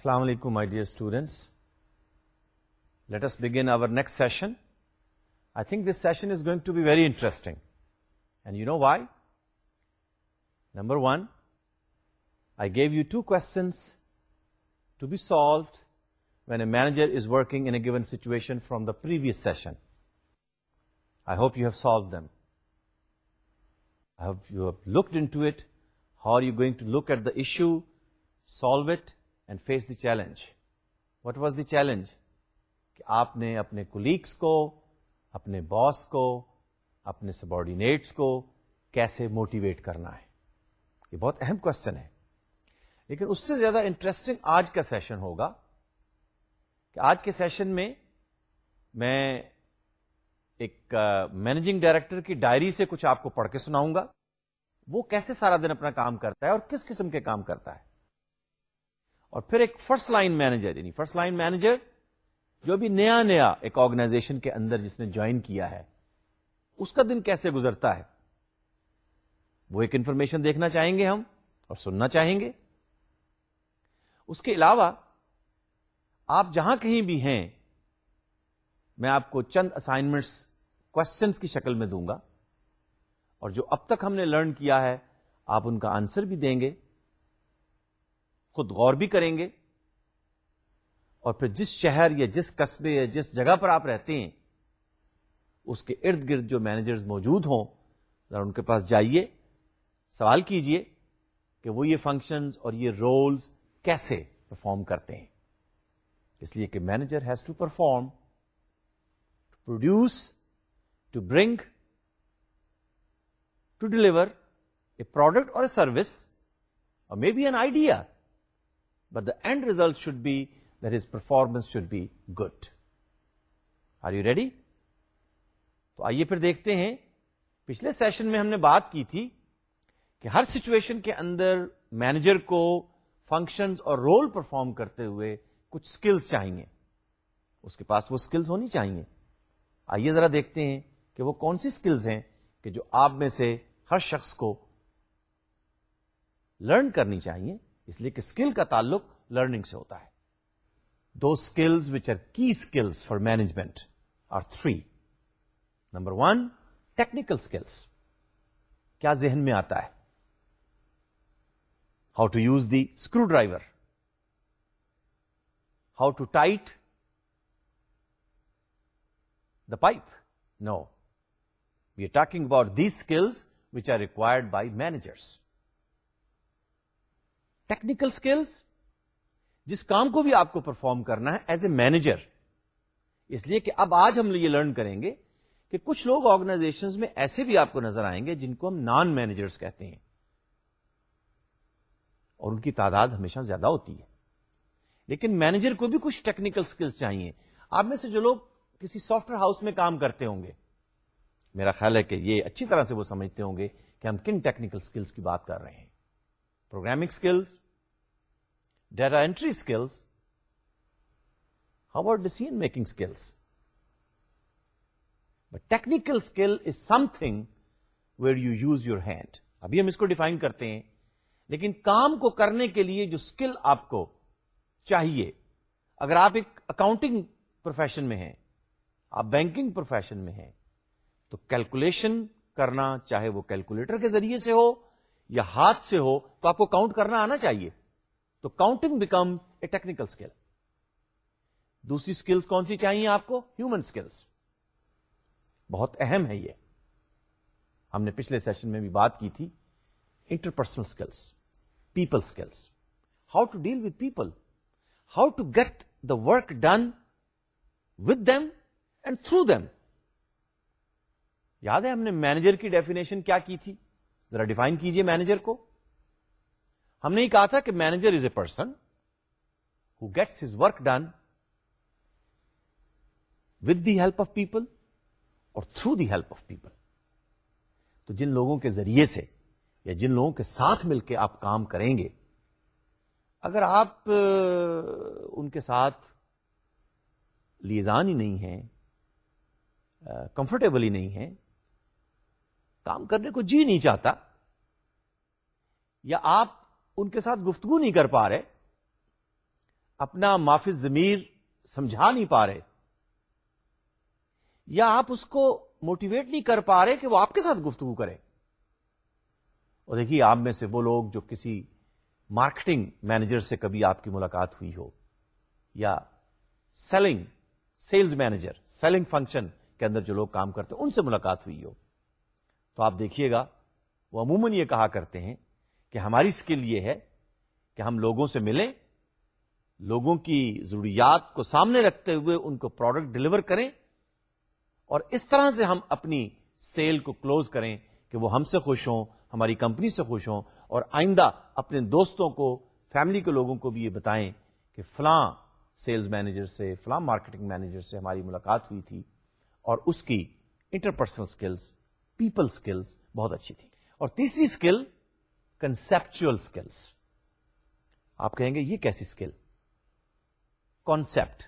Assalamu alaikum, my dear students. Let us begin our next session. I think this session is going to be very interesting. And you know why? Number one, I gave you two questions to be solved when a manager is working in a given situation from the previous session. I hope you have solved them. I hope you have looked into it. How are you going to look at the issue, solve it, and face the challenge what was the challenge کہ آپ نے اپنے colleagues کو اپنے باس کو اپنے سب کو کیسے موٹیویٹ کرنا ہے یہ بہت اہم کوشچن ہے لیکن اس سے زیادہ انٹرسٹنگ آج کا سیشن ہوگا کہ آج کے سیشن میں میں ایک مینیجنگ ڈائریکٹر کی ڈائری سے کچھ آپ کو پڑھ کے سناؤں گا وہ کیسے سارا دن اپنا کام کرتا ہے اور کس قسم کے کام کرتا ہے اور پھر ایک فرسٹ لائن مینیجر یعنی فرسٹ لائن مینیجر جو بھی نیا نیا ایک آرگنائزیشن کے اندر جس نے جوائن کیا ہے اس کا دن کیسے گزرتا ہے وہ ایک انفارمیشن دیکھنا چاہیں گے ہم اور سننا چاہیں گے اس کے علاوہ آپ جہاں کہیں بھی ہیں میں آپ کو چند اسائنمنٹس کوشچنس کی شکل میں دوں گا اور جو اب تک ہم نے لرن کیا ہے آپ ان کا آنسر بھی دیں گے خود غور بھی کریں گے اور پھر جس شہر یا جس قصبے یا جس جگہ پر آپ رہتے ہیں اس کے ارد گرد جو مینیجرز موجود ہوں ذرا ان کے پاس جائیے سوال کیجئے کہ وہ یہ فنکشنز اور یہ رولز کیسے پرفارم کرتے ہیں اس لیے کہ manager has to perform to produce to bring to deliver a product اور اے سروس اور may be an idea the end result should be there is performance should be good are you ready تو آئیے پھر دیکھتے ہیں پچھلے session میں ہم نے بات کی تھی کہ ہر سچویشن کے اندر مینیجر کو فنکشنز اور رول پرفارم کرتے ہوئے کچھ اسکلس چاہیے اس کے پاس وہ سکلز ہونی چاہیے آئیے ذرا دیکھتے ہیں کہ وہ کون سی سکلز ہیں کہ جو آپ میں سے ہر شخص کو لرن کرنی چاہیے اس لیے کہ اسکل کا تعلق لرننگ سے ہوتا ہے دو skills which are key skills for management are three number one technical skills کیا ذہن میں آتا ہے how to use the screwdriver how to tight the pipe no we are talking about skills which are required by managers technical skills جس کام کو بھی آپ کو پرفارم کرنا ہے ایز اے مینیجر اس لیے کہ اب آج ہم یہ لرن کریں گے کہ کچھ لوگ آرگنائزیشن میں ایسے بھی آپ کو نظر آئیں گے جن کو ہم نان مینیجرس کہتے ہیں اور ان کی تعداد ہمیشہ زیادہ ہوتی ہے لیکن مینیجر کو بھی کچھ ٹیکنیکل اسکلس چاہیے آپ میں سے جو لوگ کسی سافٹ ویئر ہاؤس میں کام کرتے ہوں گے میرا خیال ہے کہ یہ اچھی طرح سے وہ سمجھتے ہوں گے کہ ہم کن ٹیکنیکل اسکلس کی بات کر رہے ہیں programming skills data entry skills how are decision making skills but technical skill is something where you use your hand ابھی ہم اس کو ڈیفائن کرتے ہیں لیکن کام کو کرنے کے لیے جو اسکل آپ کو چاہیے اگر آپ ایک اکاؤنٹنگ پروفیشن میں ہیں آپ بینکنگ پروفیشن میں ہیں تو کیلکولیشن کرنا چاہے وہ کیلکولیٹر کے ذریعے سے ہو یا ہاتھ سے ہو تو آپ کو کاؤنٹ کرنا آنا چاہیے تو counting become a technical skill دوسری اسکلس کون سی چاہیے آپ کو ہیومن اسکلس بہت اہم ہے یہ ہم نے پچھلے سیشن میں بھی بات کی تھی interpersonal skills people skills how to deal with people how to get the work done with them and through them یاد ہے ہم نے مینیجر کی ڈیفینیشن کیا کی تھی ذرا ڈیفائن کیجیے مینیجر کو ہم نے ہی کہا تھا کہ manager is a person who gets his work done with the help of people اور through the help of people تو جن لوگوں کے ذریعے سے یا جن لوگوں کے ساتھ مل کے آپ کام کریں گے اگر آپ ان کے ساتھ لیزان ہی نہیں ہیں کمفرٹیبل ہی نہیں ہیں کام کرنے کو جی نہیں چاہتا یا آپ ان کے ساتھ گفتگو نہیں کر پا رہے اپنا معافی ضمیر سمجھا نہیں پا رہے یا آپ اس کو موٹیویٹ نہیں کر پا رہے کہ وہ آپ کے ساتھ گفتگو کرے اور دیکھیے آپ میں سے وہ لوگ جو کسی مارکیٹنگ مینیجر سے کبھی آپ کی ملاقات ہوئی ہو یا selling sales manager selling function کے اندر جو لوگ کام کرتے ان سے ملاقات ہوئی ہو تو آپ دیکھیے گا وہ عموماً یہ کہا کرتے ہیں کہ ہماری اسکل یہ ہے کہ ہم لوگوں سے ملیں لوگوں کی ضروریات کو سامنے رکھتے ہوئے ان کو پروڈکٹ ڈلیور کریں اور اس طرح سے ہم اپنی سیل کو کلوز کریں کہ وہ ہم سے خوش ہوں ہماری کمپنی سے خوش ہوں اور آئندہ اپنے دوستوں کو فیملی کے لوگوں کو بھی یہ بتائیں کہ فلاں سیلز مینیجر سے فلاں مارکیٹنگ مینیجر سے ہماری ملاقات ہوئی تھی اور اس کی انٹرپرسنل سکلز پیپل اسکلس بہت اچھی تھی اور تیسری اسکل کنسپچل اسکلس آپ کہیں گے یہ کیسی اسکل کانسیپٹ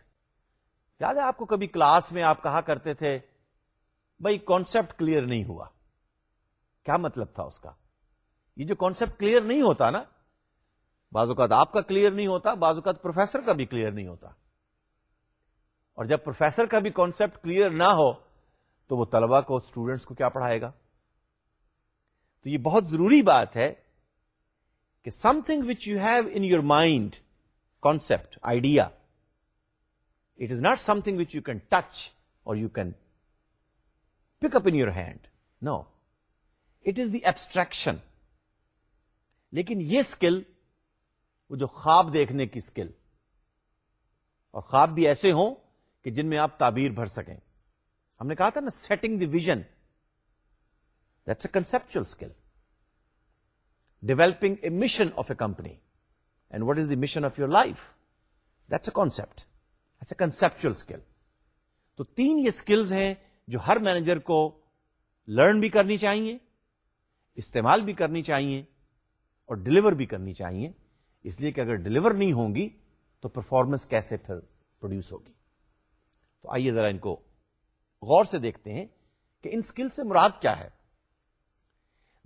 یاد ہے آپ کو کبھی کلاس میں آپ کہا کرتے تھے بھائی کانسپٹ کلیئر نہیں ہوا کیا مطلب تھا اس کا یہ جو کانسپٹ کلیئر نہیں ہوتا نا بعض اوقات آپ کا کلیئر نہیں ہوتا بعض اوقات پروفیسر کا بھی کلیئر نہیں ہوتا اور جب پروفیسر کا بھی کانسپٹ کلیئر نہ ہو تو وہ طلبا کو اسٹوڈنٹس کو کیا پڑھائے گا تو یہ بہت ضروری بات ہے کہ something which you have in your mind concept idea it is not something which you can touch or you can pick up in your hand no it is the abstraction لیکن یہ اسکل وہ جو خواب دیکھنے کی skill اور خواب بھی ایسے ہوں کہ جن میں آپ تعبیر بھر سکیں ہم نے کہا تھا نا setting the vision that's a conceptual skill developing a mission of a company and what is the mission of your life that's a a concept conceptual skill تو تین یہ اسکلز ہیں جو ہر مینیجر کو لرن بھی کرنی چاہیے استعمال بھی کرنی چاہیے اور ڈلیور بھی کرنی چاہیے اس لیے کہ اگر ڈلیور نہیں ہوں گی تو پرفارمنس کیسے پھر پروڈیوس ہوگی تو آئیے ذرا ان کو غور سے دیکھتے ہیں کہ ان اسکل سے مراد کیا ہے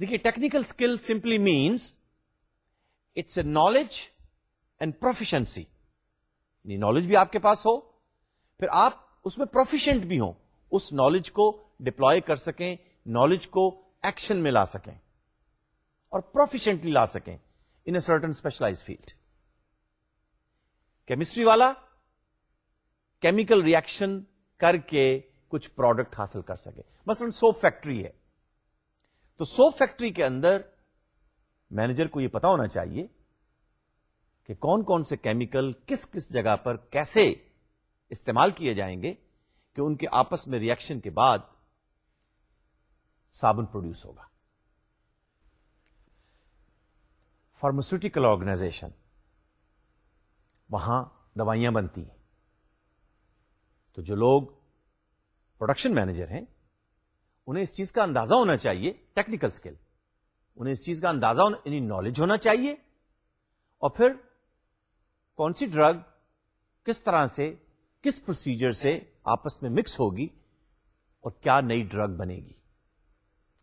دیکھیے technical skill simply means it's a knowledge and proficiency knowledge بھی آپ کے پاس ہو پھر آپ اس میں پروفیشنٹ بھی ہوں اس نالج کو ڈپلوائے کر سکیں نالج کو ایکشن میں لا سکیں اور پروفیشنٹلی لا سکیں in a certain specialize field chemistry والا کیمیکل ریئیکشن کر کے کچھ پروڈکٹ حاصل کر سکے مثلا سوپ فیکٹری ہے تو سوپ فیکٹری کے اندر مینیجر کو یہ پتا ہونا چاہیے کہ کون کون سے کیمیکل کس کس جگہ پر کیسے استعمال کیے جائیں گے کہ ان کے آپس میں ریئیکشن کے بعد صابن پروڈیوس ہوگا فارماسوٹیکل آرگنائزیشن وہاں دوائیاں بنتی ہیں تو جو لوگ پروڈکشن مینیجر ہیں انہیں اس چیز کا اندازہ ہونا چاہیے ٹیکنیکل اسکل انہیں اس چیز کا اندازہ نالج یعنی ہونا چاہیے اور پھر کون سی ڈرگ کس طرح سے کس پروسیجر سے آپس میں مکس ہوگی اور کیا نئی ڈرگ بنے گی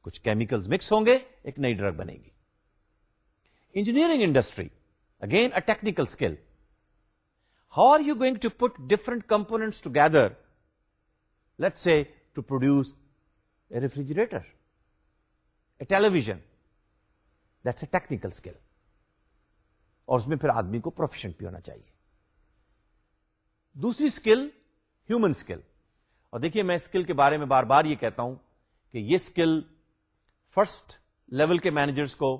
کچھ کیمیکل مکس ہوں گے ایک نئی ڈرگ بنے گی engineering industry again a technical skill how are you going to put different components together say produce a refrigerator a a television that's a technical skill اور اس میں پھر آدمی کو پروفیشن بھی ہونا چاہیے دوسری اسکل ہیومن اسکل اور دیکھیے میں اسکل کے بارے میں بار بار یہ کہتا ہوں کہ یہ اسکل فرسٹ لیول کے مینیجرس کو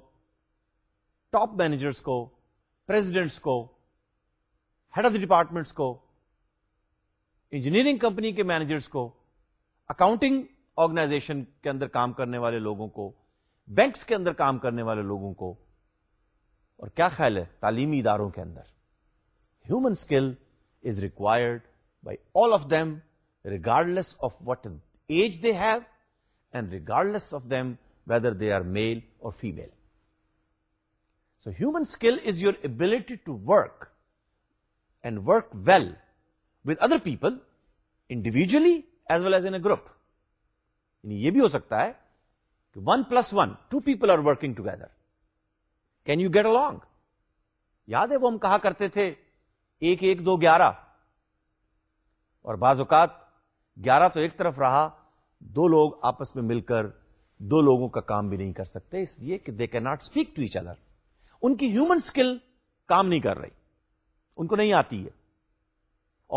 ٹاپ مینیجرس کو پریزیڈنٹس کو ہیڈ آف ڈپارٹمنٹس کو انجینئرنگ کمپنی کے مینیجرس کو اکاؤنٹنگ آرگنائزیشن کے اندر کام کرنے والے لوگوں کو بینکس کے اندر کام کرنے والے لوگوں کو اور کیا خیال ہے تعلیمی اداروں کے اندر human skill is required by all of them less of what age they have and regard less of them whether they are male اور female so human skill is your ability to work and work well other people individually as well as an a group یعنی یہ بھی ہو سکتا ہے کہ one plus one two people are working together can you get along یاد ہے وہ ہم کہا کرتے تھے ایک ایک دو گیارہ اور بعض اوقات گیارہ تو ایک طرف رہا دو لوگ آپس میں مل کر دو لوگوں کا کام بھی نہیں کر سکتے اس لیے کہ they can not speak to each other ان کی ہیومن اسکل کام نہیں کر رہی ان کو نہیں آتی ہے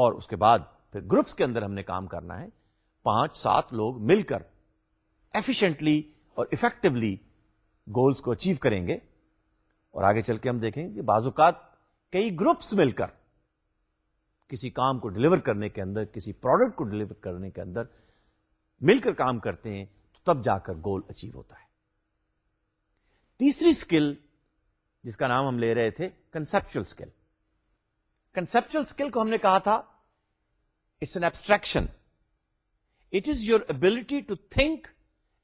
اور اس کے بعد پھر گروپس کے اندر ہم نے کام کرنا ہے پانچ سات لوگ مل کر ایفیشنٹلی اور افیکٹولی گولس کو اچیو کریں گے اور آگے چل کے ہم دیکھیں کہ بعض اوقات کئی گروپس مل کر کسی کام کو ڈلیور کرنے کے اندر کسی پروڈکٹ کو ڈلیور کرنے کے اندر مل کر کام کرتے ہیں تو تب جا کر گول اچیو ہوتا ہے تیسری اسکل جس کا نام ہم لے رہے تھے کنسپچل اسکل کنسپچل اسکل کو ہم نے کہا تھا it's an abstraction it is your ability to think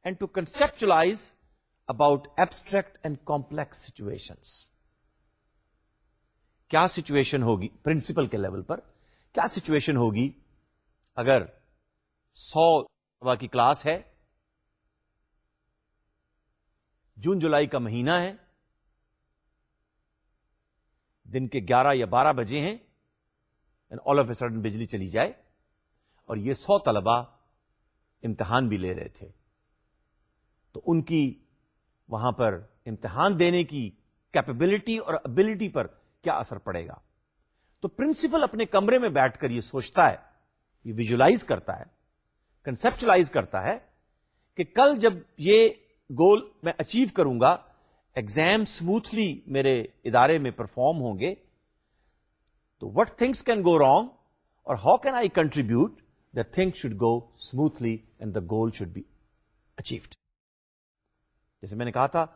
and to conceptualize about abstract and complex situation کیا سچویشن ہوگی پرنسپل کے لیول پر کیا سچویشن ہوگی اگر سو کی کلاس ہے جون جولائی کا مہینہ ہے دن کے گیارہ یا بارہ بجے ہیں آل آف اے سڈن بجلی چلی جائے اور یہ سو طلبا امتحان بھی لے رہے تھے تو ان کی وہاں پر امتحان دینے کی کیپبلٹی اور ابلٹی پر کیا اثر پڑے گا تو پرنسپل اپنے کمرے میں بیٹھ کر یہ سوچتا ہے یہ ویژلائز کرتا ہے کنسپچلائز کرتا ہے کہ کل جب یہ گول میں اچیو کروں گا ایگزام اسموتھلی میرے ادارے میں پرفارم ہوں گے تو what things can go wrong اور how can I contribute the thing should go smoothly and the goal should be achieved جیسے میں نے کہا تھا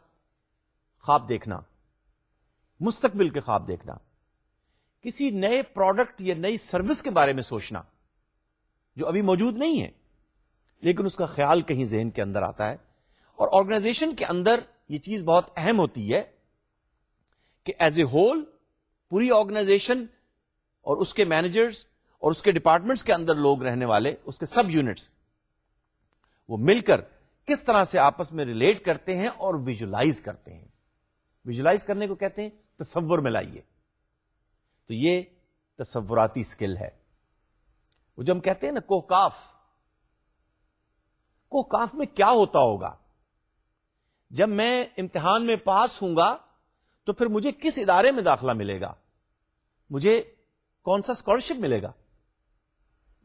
خواب دیکھنا مستقبل کے خواب دیکھنا کسی نئے پروڈکٹ یا نئی سروس کے بارے میں سوچنا جو ابھی موجود نہیں ہے لیکن اس کا خیال کہیں ذہن کے اندر آتا ہے اور آرگنائزیشن کے اندر یہ چیز بہت اہم ہوتی ہے کہ ایز اے ہول پوری آرگنائزیشن اور اس کے مینیجرس اور اس کے ڈپارٹمنٹس کے اندر لوگ رہنے والے اس کے سب یونٹس وہ مل کر کس طرح سے آپس میں ریلیٹ کرتے ہیں اور ویژلائز کرتے ہیں ویژلائز کرنے کو کہتے ہیں تصور میں لائیے تو یہ تصوراتی اسکل ہے وہ جب ہم کہتے ہیں نا کوکاف کوکاف میں کیا ہوتا ہوگا جب میں امتحان میں پاس ہوں گا تو پھر مجھے کس ادارے میں داخلہ ملے گا مجھے کون سا اسکالرشپ ملے گا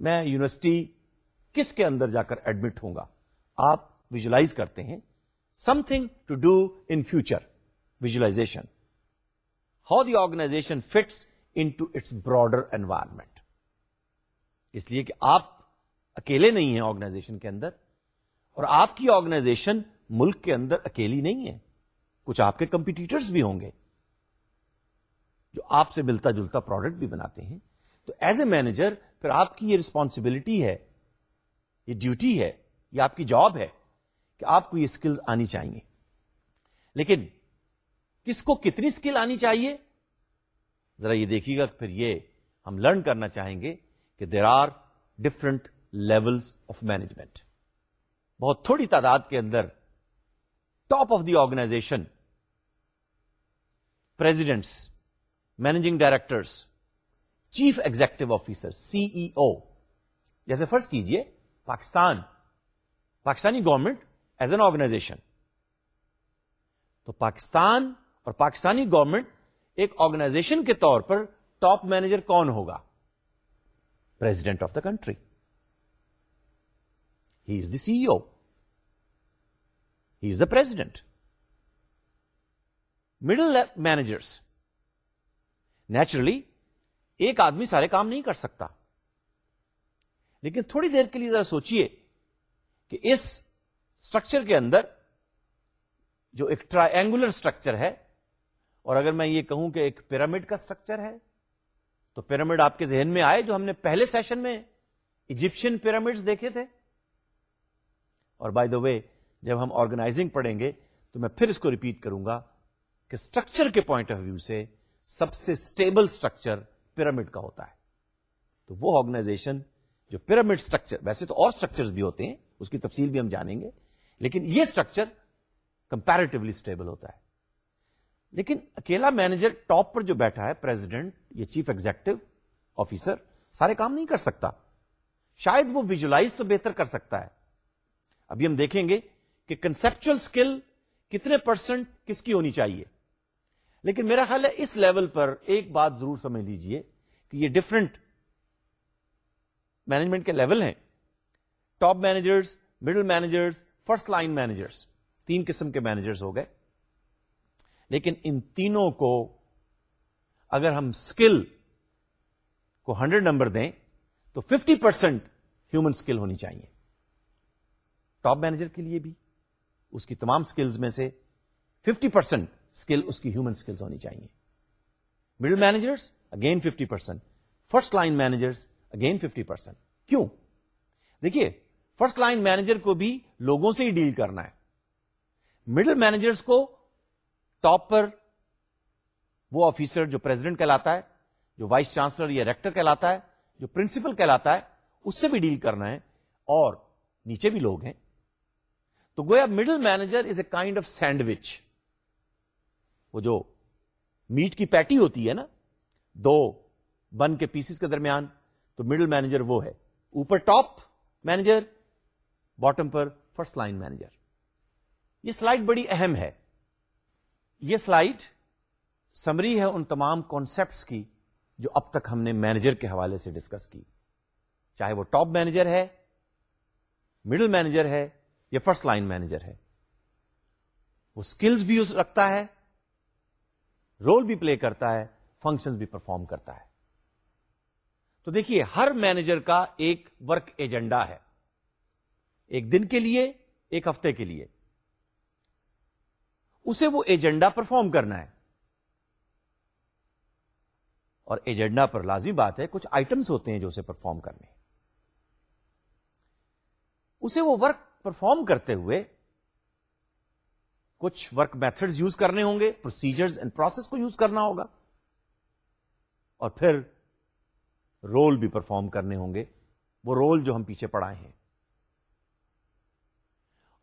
میں یونیورسٹی کس کے اندر جا کر ایڈمٹ ہوں گا آپ ویژلائز کرتے ہیں something to do in future visualization how the organization fits into its broader environment اس لیے کہ آپ اکیلے نہیں ہیں آرگنائزیشن کے اندر اور آپ کی آرگنائزیشن ملک کے اندر اکیلی نہیں ہے کچھ آپ کے کمپیٹیٹرس بھی ہوں گے جو آپ سے ملتا جلتا پروڈکٹ بھی بناتے ہیں تو ایز اے مینیجر پھر آپ کی یہ ریسپانسبلٹی ہے یہ ڈیوٹی ہے یہ آپ کی جاب ہے کہ آپ کو یہ اسکلز آنی چاہیے لیکن کس کو کتنی اسکل آنی چاہیے ذرا یہ دیکھیے گا پھر یہ ہم لرن کرنا چاہیں گے کہ there are different levels of management بہت تھوڑی تعداد کے اندر top of the organization presidents managing directors chief executive officer C E O جیسے فرض کیجیے Pakistan Pakistani government as an organization تو پاکستان اور پاکستانی گورنمنٹ ایک آرگنائزیشن کے طور پر ٹاپ مینیجر کون ہوگا president of the country he is the C O ٹ مڈل مینیجرس نیچرلی ایک آدمی سارے کام نہیں کر سکتا لیکن تھوڑی دیر کے لیے ذرا سوچیے کہ اس اسٹرکچر کے اندر جو ایک ٹرائنگولر اسٹرکچر ہے اور اگر میں یہ کہوں کہ ایک پیرامڈ کا اسٹرکچر ہے تو پیرامڈ آپ کے ذہن میں آئے جو ہم نے پہلے سیشن میں ایجپشن پیرامڈ دیکھے تھے اور بائی دا وے جب ہم آرگنائزنگ پڑھیں گے تو میں پھر اس کو ریپیٹ کروں گا کہ اسٹرکچر کے پوائنٹ آف ویو سے سب سے اسٹیبل اسٹرکچر پیرامڈ کا ہوتا ہے تو وہ آرگنائزیشن جو پیرامڈ اسٹرکچر ویسے تو اور اسٹرکچر بھی ہوتے ہیں اس کی تفصیل بھی ہم جانیں گے لیکن یہ اسٹرکچر کمپیرٹیولی اسٹیبل ہوتا ہے لیکن اکیلا مینیجر ٹاپ پر جو بیٹھا ہے پریزیڈنٹ یا چیف ایگزیکٹو آفیسر سارے کام نہیں کر سکتا شاید وہ ویژلائز تو بہتر کر سکتا ہے ابھی ہم دیکھیں گے کہ کنسپچل اسکل کتنے پرسنٹ کس کی ہونی چاہیے لیکن میرا خیال ہے اس لیول پر ایک بات ضرور سمجھ لیجئے کہ یہ ڈفرنٹ مینجمنٹ کے لیول ہیں top managers middle managers first line managers تین قسم کے مینیجرس ہو گئے لیکن ان تینوں کو اگر ہم اسکل کو ہنڈریڈ نمبر دیں تو ففٹی پرسینٹ ہیومن اسکل ہونی چاہیے ٹاپ مینیجر کے لیے بھی اس کی تمام اسکلز میں سے ففٹی پرسینٹ اسکل اس کی ہیومن اسکلز ہونی چاہیے middle managers again fifty percent first line managers again fifty percent کیوں دیکھیے فرسٹ لائن مینیجر کو بھی لوگوں سے ہی ڈیل کرنا ہے مڈل مینیجرس کو ٹاپ پر وہ آفیسر جو پرزیڈنٹ کہلاتا ہے جو وائس چانسلر یا ریکٹر کہلاتا ہے جو پرنسپل کہلاتا ہے اس سے بھی ڈیل کرنا ہے اور نیچے بھی لوگ ہیں تو گویا middle manager is a kind of sandwich وہ جو میٹ کی پیٹی ہوتی ہے نا دو بن کے پیسز کے درمیان تو مڈل مینیجر وہ ہے اوپر ٹاپ مینیجر باٹم پر فرسٹ لائن مینیجر یہ سلائڈ بڑی اہم ہے یہ سلائڈ سمری ہے ان تمام کانسیپٹس کی جو اب تک ہم نے مینیجر کے حوالے سے ڈسکس کی چاہے وہ ٹاپ مینیجر ہے مڈل مینیجر ہے یا فرسٹ لائن مینیجر ہے وہ اسکلس بھی رکھتا ہے رول بھی پلے کرتا ہے فنکشن بھی پرفارم کرتا ہے تو دیکھیے ہر مینیجر کا ایک ورک ایجنڈا ہے ایک دن کے لیے ایک ہفتے کے لیے اسے وہ ایجنڈا پرفارم کرنا ہے اور ایجنڈا پر لازمی بات ہے کچھ آئٹمس ہوتے ہیں جو اسے پرفارم کرنے اسے وہ ورک پرفارم کرتے ہوئے کچھ ورک میتھڈ یوز کرنے ہوں گے پروسیجر کو یوز کرنا ہوگا اور پھر رول بھی پرفارم کرنے ہوں گے وہ رول جو ہم پیچھے پڑا ہیں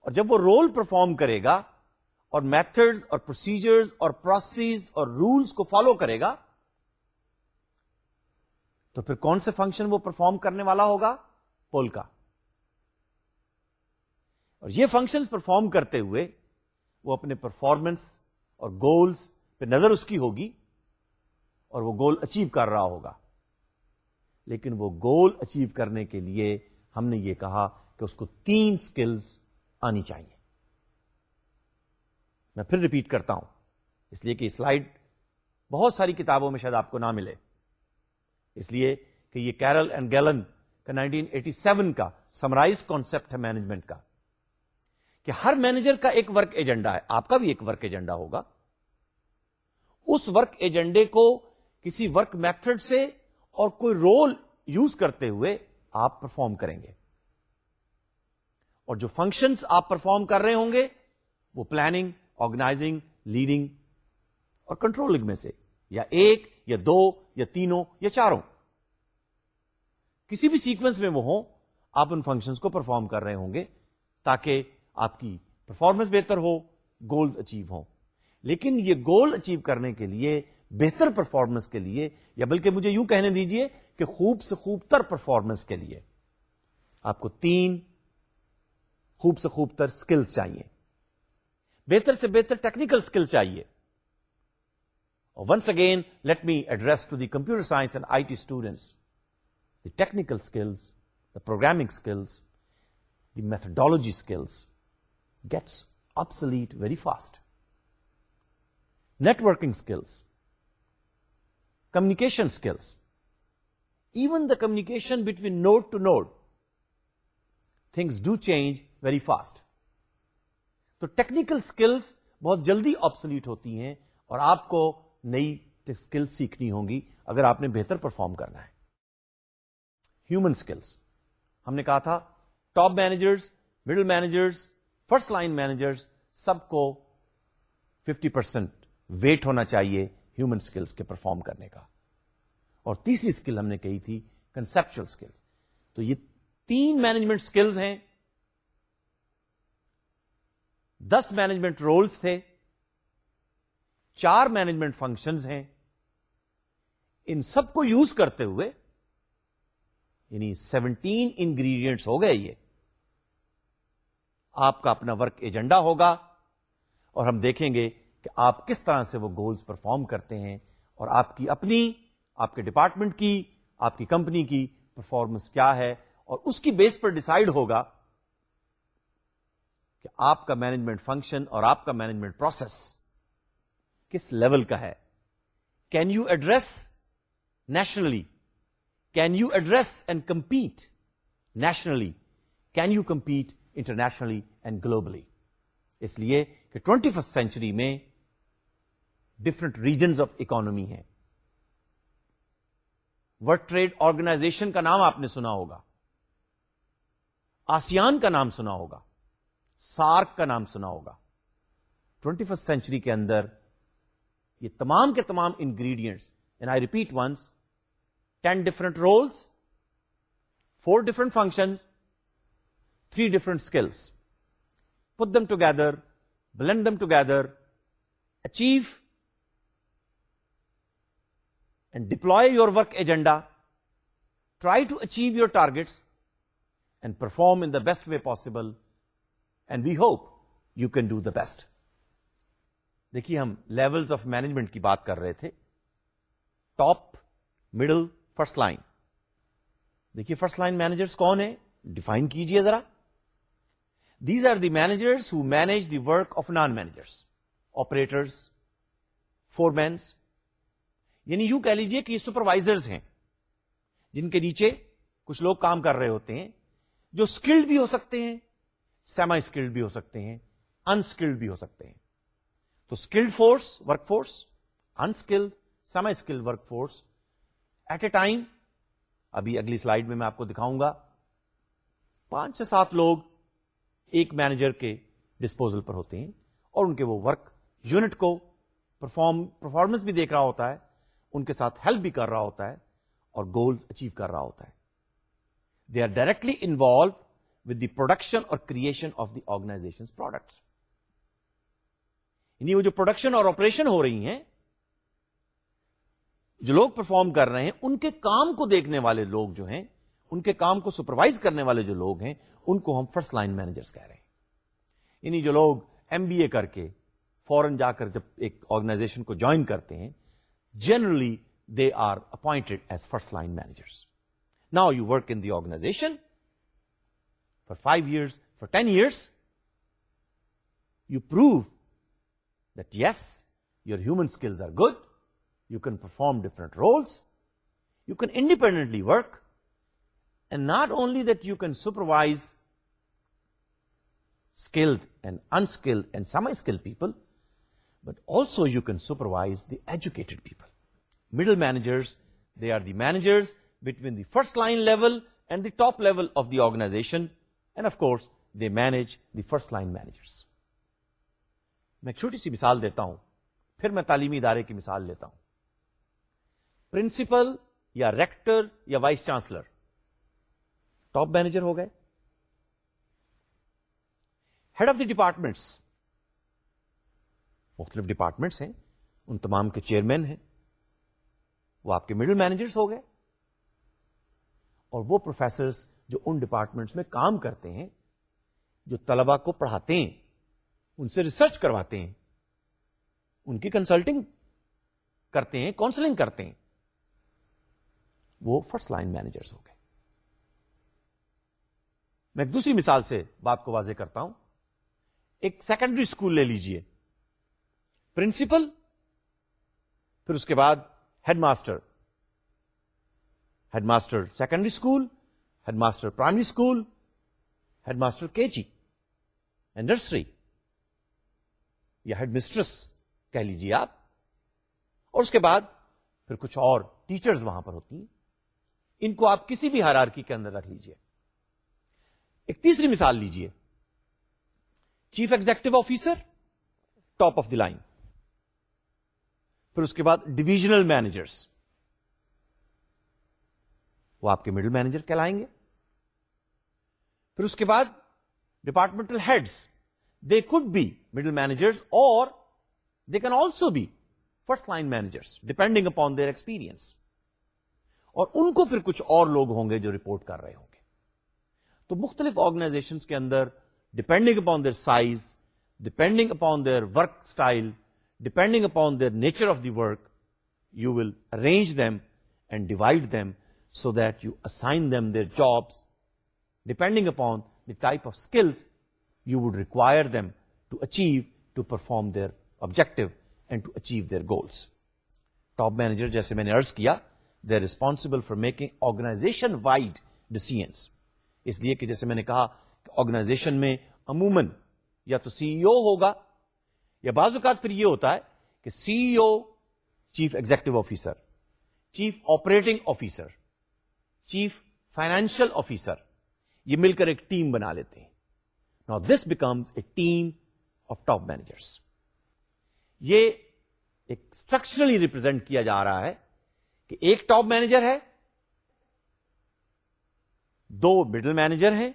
اور جب وہ رول پرفارم کرے گا اور میتھڈ اور پروسیجر اور پروسیس اور رولس کو فالو کرے گا تو پھر کون سے فنکشن وہ پرفارم کرنے والا ہوگا پول کا اور یہ فنکشنز پرفارم کرتے ہوئے وہ اپنے پرفارمنس اور گولس پہ نظر اس کی ہوگی اور وہ گول اچیو کر رہا ہوگا لیکن وہ گول اچیو کرنے کے لیے ہم نے یہ کہا کہ اس کو تین اسکلس آنی چاہیے میں پھر ریپیٹ کرتا ہوں اس لیے کہ سلائڈ بہت ساری کتابوں میں شاید آپ کو نہ ملے اس لیے کہ یہ کیرل اینڈ گیلن کا 1987 کا سمرائز کانسپٹ ہے مینجمنٹ کا کہ ہر مینیجر کا ایک ورک ایجنڈا ہے آپ کا بھی ایک ورک ایجنڈا ہوگا اس ورک ایجنڈے کو کسی ورک میتھڈ سے اور کوئی رول یوز کرتے ہوئے آپ پرفارم کریں گے اور جو فنکشنز آپ پرفارم کر رہے ہوں گے وہ پلاننگ آرگنائزنگ لیڈنگ اور کنٹرولنگ میں سے یا ایک یا دو یا تینوں یا چاروں کسی بھی سیکوینس میں وہ ہوں آپ ان فنکشنز کو پرفارم کر رہے ہوں گے تاکہ آپ کی پرفارمنس بہتر ہو گولز اچیو ہوں لیکن یہ گول اچیو کرنے کے لیے بہتر پرفارمنس کے لیے یا بلکہ مجھے یوں کہنے دیجئے کہ خوب سے خوب تر پرفارمنس کے لیے آپ کو تین خوب سے خوب تر اسکلس چاہیے بہتر سے بہتر ٹیکنیکل اسکل چاہیے اور once again let me address to the computer science and I T students the technical skills the programming skills the methodology skills gets obsolete very fast networking skills communication skills even the communication between node to node, things do change very fast تو technical skills بہت جلدی obsolete ہوتی ہیں اور آپ کو نئی skill سیکھنی ہوں گی اگر آپ نے بہتر پرفارم کرنا ہے ہیومن اسکلس ہم نے کہا تھا top managers middle managers first line manager سب کو 50% پرسینٹ ویٹ ہونا چاہیے ہیومن اسکلس کے پرفارم کرنے کا اور تیسری اسکل ہم نے کہی تھی کنسپچل اسکل تو یہ تین مینجمنٹ اسکلز ہیں دس مینجمنٹ رولس تھے چار مینجمنٹ فنکشنز ہیں ان سب کو یوز کرتے ہوئے یعنی سیونٹین انگریڈینٹس ہو گئے یہ آپ کا اپنا ورک ایجنڈا ہوگا اور ہم دیکھیں گے کہ آپ کس طرح سے وہ گولز پرفارم کرتے ہیں اور آپ کی اپنی آپ کے ڈپارٹمنٹ کی آپ کی کمپنی کی پرفارمنس کیا ہے اور اس کی بیس پر ڈیسائیڈ ہوگا کہ آپ کا مینجمنٹ فنکشن اور آپ کا مینجمنٹ پروسیس کس لیول کا ہے can you address nationally can you address and compete nationally can you compete internationally and globally اس لیے کہ ٹوینٹی فسٹ سینچری میں ڈفرنٹ ریجنس آف اکانومی ہے ورلڈ ٹریڈ آرگنائزیشن کا نام آپ نے سنا ہوگا آسیان کا نام سنا ہوگا سارک کا نام سنا ہوگا ٹوینٹی فسٹ سینچری کے اندر یہ تمام کے تمام ingredients and I repeat once ten different roles four different functions three different skills put them together blend them together achieve and deploy your agenda try to achieve your targets and perform in the best way possible and we hope you can do the best دیکھیے ہم levels of management کی بات کر رہے تھے top middle first line دیکھیے first line managers کون ہیں ڈیفائن کیجئے ذرا these are the managers who manage the work of non managers operators foremen یعنی یوں کہہ لیجئے کہ یہ سپروائزرز ہیں جن کے نیچے کچھ لوگ کام کر رہے ہوتے ہیں جو اسکلڈ بھی ہو سکتے ہیں سیما اسکلڈ بھی ہو سکتے ہیں انسکلڈ بھی ہو سکتے ہیں تو skilled force work force unskilled semi skilled work force at a time ابھی اگلی سلائیڈ میں میں آپ کو دکھاؤں گا پانچ سے سات لوگ ایک مینیجر کے ڈسپوزل پر ہوتے ہیں اور ان کے وہ ورک یونٹ کو پرفارم پرفارمنس بھی دیکھ رہا ہوتا ہے ان کے ساتھ ہیلپ بھی کر رہا ہوتا ہے اور گولز اچیو کر رہا ہوتا ہے they are directly involve with the production اور creation of the organization products یعنی وہ جو پروڈکشن اور آپریشن ہو رہی ہیں جو لوگ پرفارم کر رہے ہیں ان کے کام کو دیکھنے والے لوگ جو ہیں ان کے کام کو سپروائز کرنے والے جو لوگ ہیں ان کو ہم فرسٹ لائن مینیجرس کہہ رہے ہیں یعنی جو لوگ ایم بی اے کر کے فورن جا کر جب ایک آرگنائزیشن کو جوائن کرتے ہیں generally they are appointed as first line managers now you work in the organization for five years for ten years you prove that yes your human skills are good you can perform different roles you can independently work not only that you can supervise skilled and unskilled and some skilled people but also you can supervise the educated people middle managers they are the managers between the first line level and the top level of the organization and of course they manage the first line manager میں چھوٹی سی مثال دیتا ہوں پھر میں تعلیمی ادارے کی مثال لیتا ہوں پرنسپل یا ریکٹر یا وائس چانسلر ٹاپ مینیجر ہو گئے ہیڈ آف دی ڈپارٹمنٹس مختلف ڈپارٹمنٹس ہیں ان تمام کے چیئرمین ہیں وہ آپ کے مڈل مینیجرس ہو گئے اور وہ پروفیسرس جو ان ڈپارٹمنٹس میں کام کرتے ہیں جو طلبا کو پڑھاتے ہیں ان سے ریسرچ کرواتے ہیں ان کی کنسلٹنگ کرتے ہیں کاؤنسلنگ کرتے ہیں وہ فرسٹ لائن مینیجرس ہو گئے میں ایک دوسری مثال سے بات کو واضح کرتا ہوں ایک سیکنڈری اسکول لے لیجئے پرنسپل پھر اس کے بعد headmaster headmaster secondary school headmaster primary school headmaster K G nursery یا ہیڈ مسٹرس کہہ لیجیے آپ اور اس کے بعد پھر کچھ اور ٹیچرز وہاں پر ہوتی ہیں ان کو آپ کسی بھی ہرارکی کے اندر رکھ لیجیے ایک تیسری مثال لیجیے chief executive officer top of the line پھر اس کے بعد ڈویژنل مینیجرس وہ آپ کے مڈل مینیجر کہلائیں گے پھر اس کے بعد departmental heads they could be middle managers اور they can also be first line managers depending upon their experience اور ان کو پھر کچھ اور لوگ ہوں گے جو رپورٹ کر رہے ہوں تو مختلف آرگنائزیشن کے اندر depending upon their size depending upon their work style depending upon their nature of the work you will arrange them and divide them so that you assign them their jobs depending upon the type of skills you would require them to achieve to perform their objective and to achieve their goals top manager جیسے میں نے ارض کیا they are responsible for making organization wide decision اس لیے کہ جیسے میں نے کہا کہ آرگنائزیشن میں عموماً یا تو سی او ہوگا یا بعض اوقات پھر یہ ہوتا ہے کہ C O chief executive officer chief operating officer chief financial officer یہ مل کر ایک ٹیم بنا لیتے ہیں نا this becomes a team of top managers یہ ایک اسٹرکچرلی ریپرزینٹ کیا جا رہا ہے کہ ایک ٹاپ مینیجر ہے دو مڈل مینیجر ہیں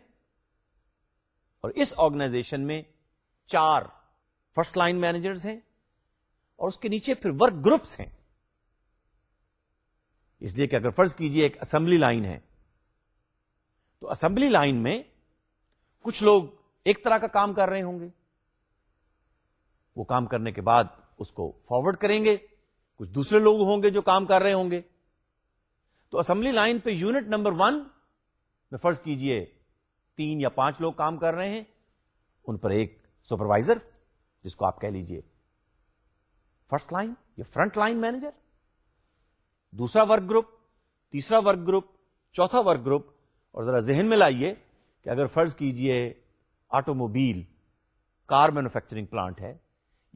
اور اس آرگنائزیشن میں چار فرسٹ لائن مینیجر ہیں اور اس کے نیچے پھر ورک گروپس ہیں اس لیے کہ اگر فرض کیجیے ایک اسمبلی لائن ہے تو اسمبلی لائن میں کچھ لوگ ایک طرح کا کام کر رہے ہوں گے وہ کام کرنے کے بعد اس کو فارورڈ کریں گے کچھ دوسرے لوگ ہوں گے جو کام کر رہے ہوں گے تو اسمبلی لائن پہ یونٹ نمبر ون میں فرض کیجئے تین یا پانچ لوگ کام کر رہے ہیں ان پر ایک سپروائزر جس کو آپ کہہ لیجئے فرسٹ لائن یا فرنٹ لائن مینیجر دوسرا ورک گروپ تیسرا ورک گروپ چوتھا ورک گروپ اور ذرا ذہن میں لائیے کہ اگر فرض کیجئے automobile car manufacturing plant ہے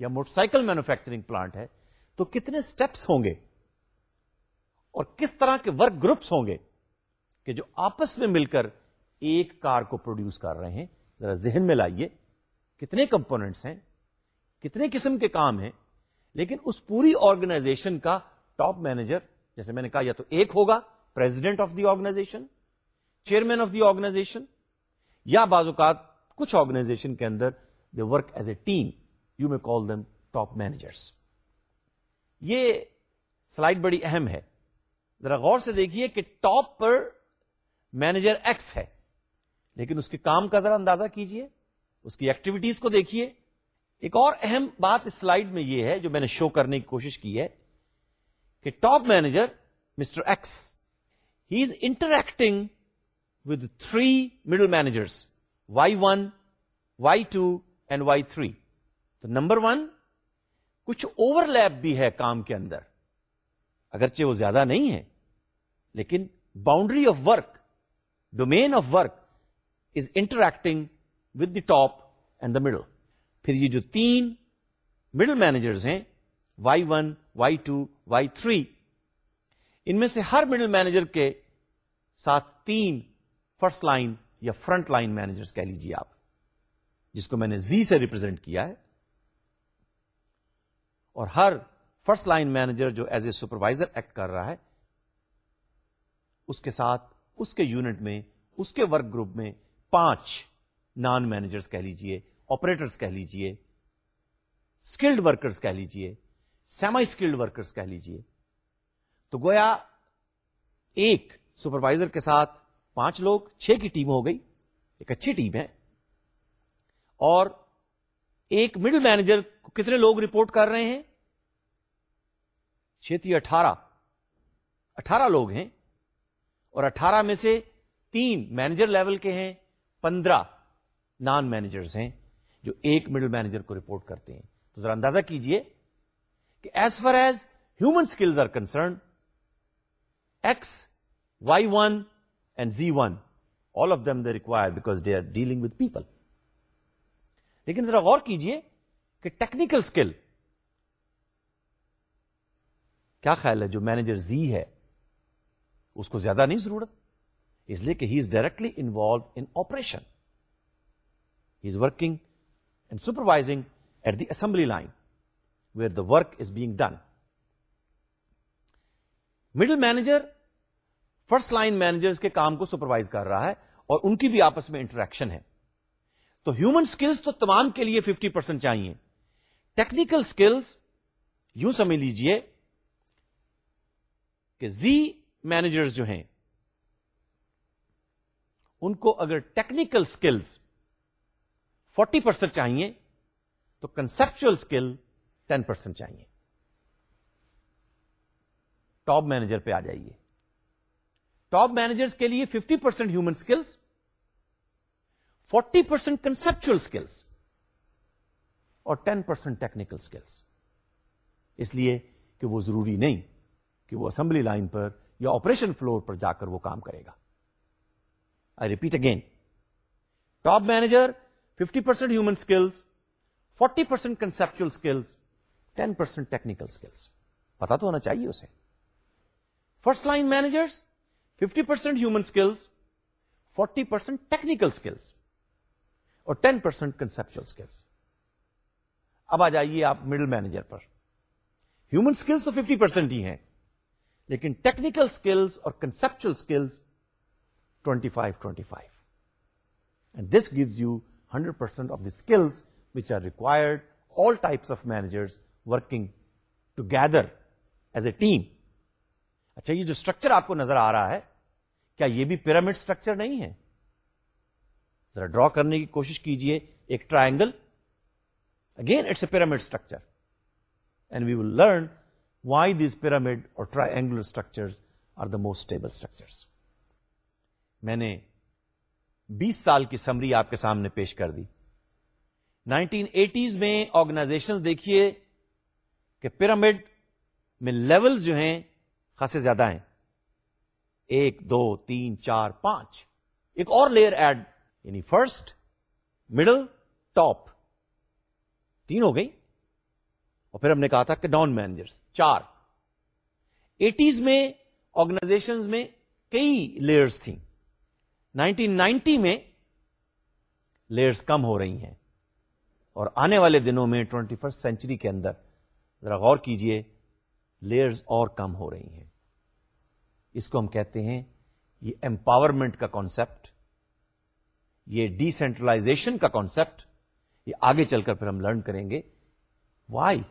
یا موٹر سائیکل مینوفیکچرنگ پلانٹ ہے تو کتنے سٹیپس ہوں گے اور کس طرح کے ورک گروپس ہوں گے کہ جو آپس میں مل کر ایک کار کو پروڈیوس کر رہے ہیں ذرا ذہن میں لائیے کتنے کمپوننٹس ہیں کتنے قسم کے کام ہیں لیکن اس پوری آرگنائزیشن کا ٹاپ مینیجر جیسے میں نے کہا یا تو ایک ہوگا president of the organization chairman of the organization یا بعض اوقات کچھ آرگنائزیشن کے اندر they work as a team you may call them top managers یہ سلائڈ بڑی اہم ہے ذرا غور سے دیکھیے کہ ٹاپ پر مینیجر ایکس ہے لیکن اس کے کام کا ذرا اندازہ کیجئے اس کی ایکٹیویٹیز کو دیکھیے ایک اور اہم بات اس سلائیڈ میں یہ ہے جو میں نے شو کرنے کی کوشش کی ہے کہ top manager mister X he is interacting with three middle managers Y one Y two and Y three تو نمبر ون کچھ اوور لیپ بھی ہے کام کے اندر اگرچہ وہ زیادہ نہیں ہے لیکن boundary of work domain of work is interacting with the top and the middle پھر یہ جو تین مڈل مینیجرز ہیں Y one Y two Y three ان میں سے ہر مڈل مینیجر کے ساتھ تین فرسٹ لائن یا فرنٹ لائن مینیجرز کہہ لیجیے آپ جس کو میں نے زی سے ریپرزینٹ کیا ہے اور ہر فرسٹ لائن مینیجر جو ایز اے سپروائزر ایکٹ کر رہا ہے اس کے ساتھ اس کے یونٹ میں اس کے ورک گروپ میں پانچ نان مینیجرس کہہ لیجیے آپریٹرس کہہ لیجیے اسکلڈ کہہ لیجیے سیمائی اسکلڈ ورکرس کہہ لیجیے تو گویا ایک سپروائزر کے ساتھ پانچ لوگ چھ کی ٹیم ہو گئی ایک اچھی ٹیم ہے اور ایک مڈل مینیجر کو کتنے لوگ رپورٹ کر رہے ہیں چھتی اٹھارہ اٹھارہ لوگ ہیں اور اٹھارہ میں سے تین مینیجر لیول کے ہیں پندرہ نان مینیجرز ہیں جو ایک مڈل مینیجر کو رپورٹ کرتے ہیں تو ذرا اندازہ کیجئے کہ as far as human skills are concern X Y one and Z one all of them they require because they are dealing with people لیکن ذرا غور کیجئے کہ ٹیکنیکل اسکل کیا خیال ہے جو مینیجر زی ہے اس کو زیادہ نہیں ضرورت اس لیے کہ he is directly involve in operation he is working and supervising at the assembly line where the work is being done middle manager first line manager کے کام کو سپروائز کر رہا ہے اور ان کی بھی آپس میں انٹریکشن ہے تو ہیومن اسکلس تو تمام کے لیے 50% پرسینٹ چاہیے ٹیکنیکل اسکلس یوں سمجھ لیجیے کہ زی مینیجرز جو ہیں ان کو اگر ٹیکنیکل سکلز فورٹی پرسینٹ چاہیے تو کنسپچل اسکل ٹین پرسینٹ چاہیے ٹاپ مینیجر پہ آ جائیے ٹاپ مینیجرز کے لیے fifty percent human skills forty percent conceptual skills اور ٹین پرسینٹ ٹیکنیکل اسکلس اس لیے کہ وہ ضروری نہیں کہ وہ اسمبلی لائن پر یا آپریشن فلور پر جا کر وہ کام کرے گا I repeat again top manager fifty percent human skills forty percent conceptual skills ten percent technical skills پتا تو ہونا چاہیے اسے first line managers fifty percent human skills forty percent technical skills اور ٹین پرسینٹ کنسپچل اسکلس اب آ جائیے آپ مڈل مینیجر پر ہیومن اسکلس تو ففٹی پرسینٹ ہی ہیں لیکن ٹیکنیکل اسکلس اور conceptual skills twenty five twenty five and this gives you hundred percent of the skills which are required all types of managers working together as a team اچھا یہ جو structure آپ کو نظر آ رہا ہے کیا یہ بھی پیرامڈ اسٹرکچر نہیں ہے ذرا ڈرا کرنے کی کوشش کیجئے ایک triangle again it's a pyramid structure and we will learn why these pyramid اور triangular structure are the most stable structures میں نے بیس سال کی سمری آپ کے سامنے پیش کر دی نائنٹین ایٹیز میں آرگنائزیشن دیکھیے کہ پیرامڈ میں لیول جو ہیں خاصے زیادہ ہیں ایک دو تین چار پانچ ایک اور لیئر ایڈ یعنی فرسٹ مڈل ٹاپ تین ہو گئی اور پھر ہم نے کہا تھا کہ ڈاؤن مینجرس چار ایٹیز میں آرگنائزیشن میں کئی لیئرس تھیں نائنٹین نائنٹی میں لیئرس کم ہو رہی ہیں اور آنے والے دنوں میں ٹوینٹی فرسٹ سینچری کے اندر ذرا غور کیجئے لیئرز اور کم ہو رہی ہیں اس کو ہم کہتے ہیں یہ امپاورمنٹ کا کانسپٹ یہ ڈی سینٹرلائزیشن کا کانسپٹ یہ آگے چل کر پھر ہم لرن کریں گے why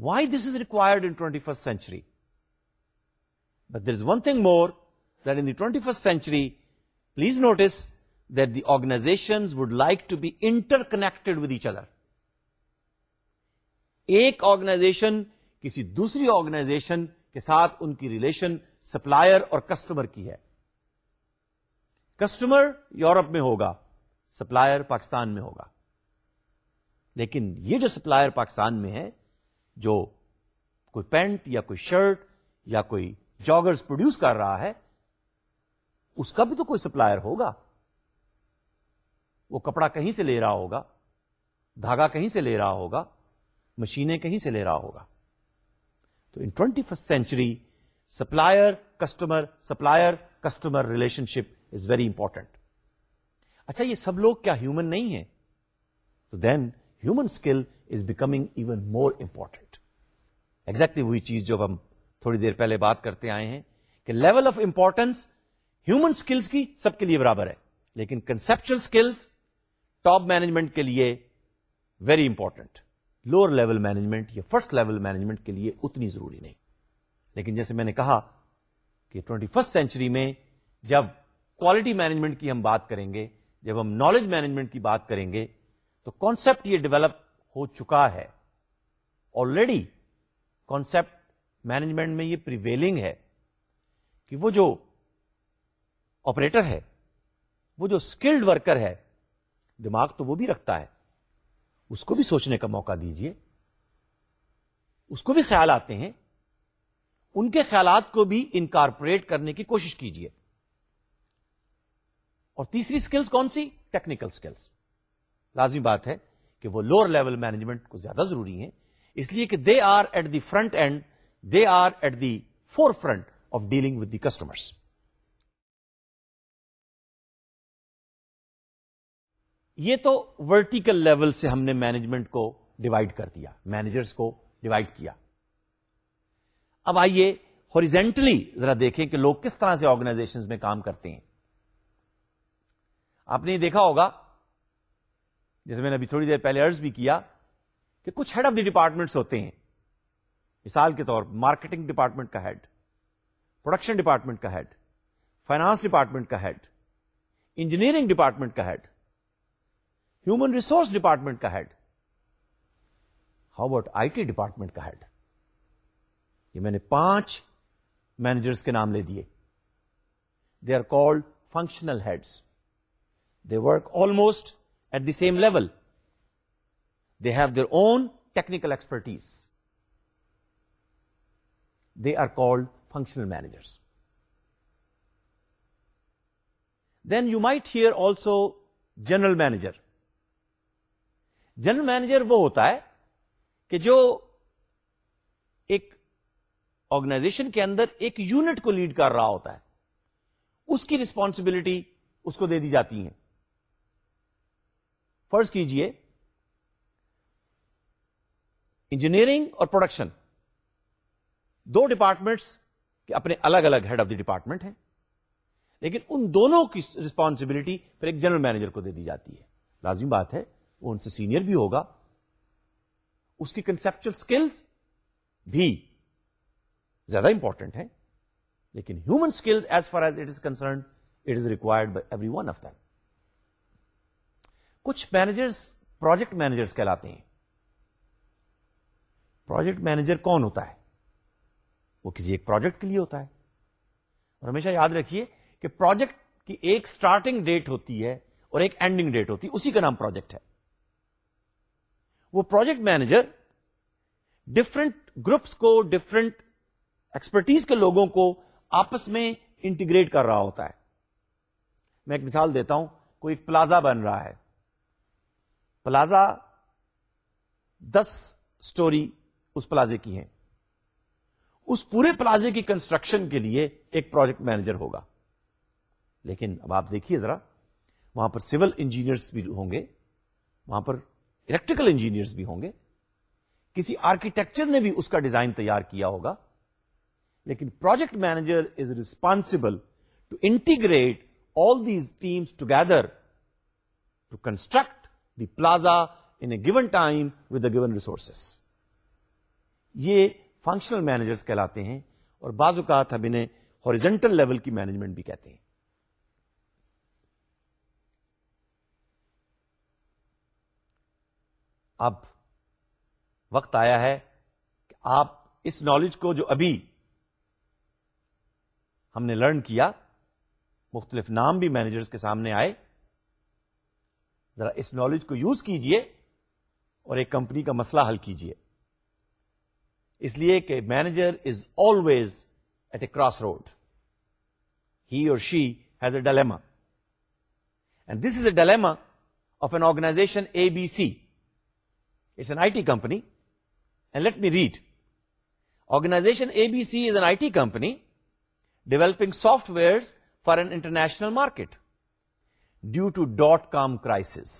why this is required in twenty first century but there one thing more than the twenty first century please notice درگنا would like to be interconnect with other ایک آرگنا کسی دوسری آرگنا کے ساتھ ان کی ریلیشن سپلائر اور کسٹمر کی ہے کسٹمر یوروپ میں ہوگا سپلائر پاکستان میں ہوگا لیکن یہ جو سپلائر پاکستان میں ہے جو کوئی پینٹ یا کوئی شرٹ یا کوئی جاگرز پروڈیوس کر رہا ہے اس کا بھی تو کوئی سپلائر ہوگا وہ کپڑا کہیں سے لے رہا ہوگا دھاگا کہیں سے لے رہا ہوگا مشینیں کہیں سے لے رہا ہوگا تو in twenty first century supplier customer supplier customer relationship is very important اچھا یہ سب لوگ کیا ہیومن نہیں ہے تو then human skill is becoming even more important exactly وہی چیز جو ہم تھوڑی دیر پہلے بات کرتے آئے ہیں کہ level of importance human skills کی سب کے لیے برابر ہے لیکن کنسپچل اسکلس ٹاپ مینجمنٹ کے لیے very important lower level management یا فرسٹ لیول مینجمنٹ کے لیے اتنی ضروری نہیں لیکن جیسے میں نے کہا کہ ٹوینٹی فرسٹ سینچری میں جب کوالٹی مینجمنٹ کی ہم بات کریں گے جب ہم نالج مینجمنٹ کی بات کریں گے تو کانسپٹ یہ ڈیولپ ہو چکا ہے آلریڈی کانسپٹ مینجمنٹ میں یہ پریویلنگ ہے کہ وہ جو آپریٹر ہے وہ جو اسکلڈ ورکر ہے دماغ تو وہ بھی رکھتا ہے اس کو بھی سوچنے کا موقع دیجیے اس کو بھی خیال آتے ہیں ان کے خیالات کو بھی انکارپوریٹ کرنے کی کوشش کیجیے اور تیسری سکلز کون سی ٹیکنیکل سکلز لازمی بات ہے کہ وہ لوور لیول مینجمنٹ کو زیادہ ضروری ہیں اس لیے کہ they are at the front end they are at the forefront of dealing with the customer یہ تو ورٹیکل لیول سے ہم نے مینجمنٹ کو ڈیوائڈ کر دیا مینیجرس کو ڈیوائڈ کیا اب آئیے ہوریزینٹلی ذرا دیکھیں کہ لوگ کس طرح سے آرگنائزیشن میں کام کرتے ہیں آپ نے یہ دیکھا ہوگا جیسے میں نے ابھی تھوڑی دیر پہلے ارض بھی کیا کہ کچھ ہیڈ آف دی ڈپارٹمنٹس ہوتے ہیں مثال کے طور مارکیٹنگ ڈپارٹمنٹ کا ہیڈ پروڈکشن ڈپارٹمنٹ کا ہیڈ فائنانس ڈپارٹمنٹ کا ہیڈ انجینئرنگ ڈپارٹمنٹ کا ہیڈ ہیومن ریسورس ڈپارٹمنٹ کا head how about I T department کا ہیڈ یہ میں نے پانچ مینیجرس کے نام لے دیے they are called functional heads they work almost at the same level they have their own technical expertise they are called functional managers then you might hear also general manager general manager وہ ہوتا ہے کہ جو ایک organization کے اندر ایک unit کو لیڈ کر رہا ہوتا ہے اس کی رسپانسبلٹی اس کو دے دی جاتی ہیں فرض کیجئے انجینئرنگ اور پروڈکشن دو ڈپارٹمنٹس کے اپنے الگ الگ ہیڈ آف دی ڈپارٹمنٹ ہیں لیکن ان دونوں کی ریسپانسبلٹی پھر ایک جنرل مینیجر کو دے دی جاتی ہے لازمی بات ہے وہ ان سے سینئر بھی ہوگا اس کی کنسپچل اسکلس بھی زیادہ امپورٹنٹ ہے لیکن human skills as far as it is concerned it is required by every one of them کچھ مینیجرس پروجیکٹ مینیجرس کہلاتے ہیں پروجیکٹ مینیجر کون ہوتا ہے وہ کسی ایک پروجیکٹ کے لیے ہوتا ہے اور ہمیشہ یاد رکھیے کہ پروجیکٹ کی ایک اسٹارٹنگ ڈیٹ ہوتی ہے اور ایک اینڈنگ ڈیٹ ہوتی ہے اسی کا نام پروجیکٹ ہے وہ پروجیکٹ مینیجر ڈفرنٹ گروپس کو ڈفرنٹ ایکسپرٹیز کے لوگوں کو آپس میں انٹیگریٹ کر رہا ہوتا ہے میں ایک مثال دیتا ہوں کوئی ایک پلازا بن رہا ہے پلازا دس اسٹوری اس پلازے کی ہے اس پورے پلازے کی کنسٹرکشن کے لیے ایک پروجیکٹ مینیجر ہوگا لیکن اب آپ دیکھیے ذرا وہاں پر سول انجینئر بھی ہوں گے وہاں پر الیکٹریکل انجینئر بھی ہوں گے کسی آرکیٹیکچر نے بھی اس کا ڈیزائن تیار کیا ہوگا لیکن project manager is responsible to integrate all these teams together to construct the plaza in a given time with a given resources یہ فنکشنل مینیجرس کہلاتے ہیں اور بعض اوقات ہم انہیں ہاریجنٹل لیول کی مینجمنٹ بھی کہتے ہیں اب وقت آیا ہے کہ آپ اس نالج کو جو ابھی ہم نے لرن کیا مختلف نام بھی مینیجرز کے سامنے آئے ذرا اس نالج کو یوز کیجئے اور ایک کمپنی کا مسئلہ حل کیجئے اس لیے کہ manager is always at a crossroad he or she has a dilemma and this is a dilemma of an organization A B C it's an I T company and let me read organization A B C is an I T company developing software for an international market due to dot com crisis